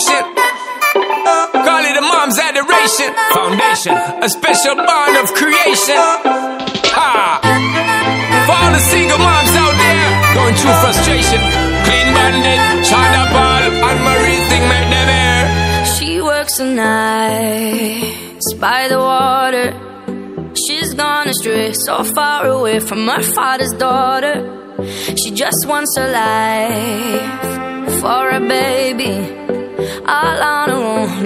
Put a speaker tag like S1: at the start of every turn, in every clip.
S1: emotion. Call it a mom's adoration. Foundation, a special bond of creation. Ah. For all the single moms out there going through frustration. Clean bandit, China Paul, Anne-Marie thing make them air.
S2: She works the nights by the water. She's gone astray, so far away from her father's daughter. She just wants a life for a baby.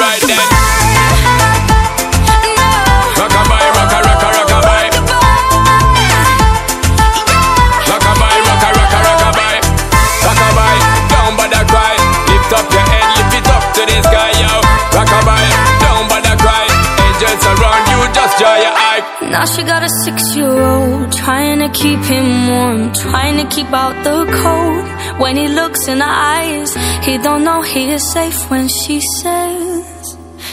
S1: Alright then. Rockabye, rocka, rocka, rockabye. Rockabye, rocka, rocka, rockabye. Rockabye, down by the cry. Lift up your head, lift it up to the sky. Rockabye, down by the cry. Angels around you, just draw your eye.
S2: Now she got a six-year-old Trying to keep him warm Trying to keep out the cold When he looks in her eyes He don't know he is safe when she says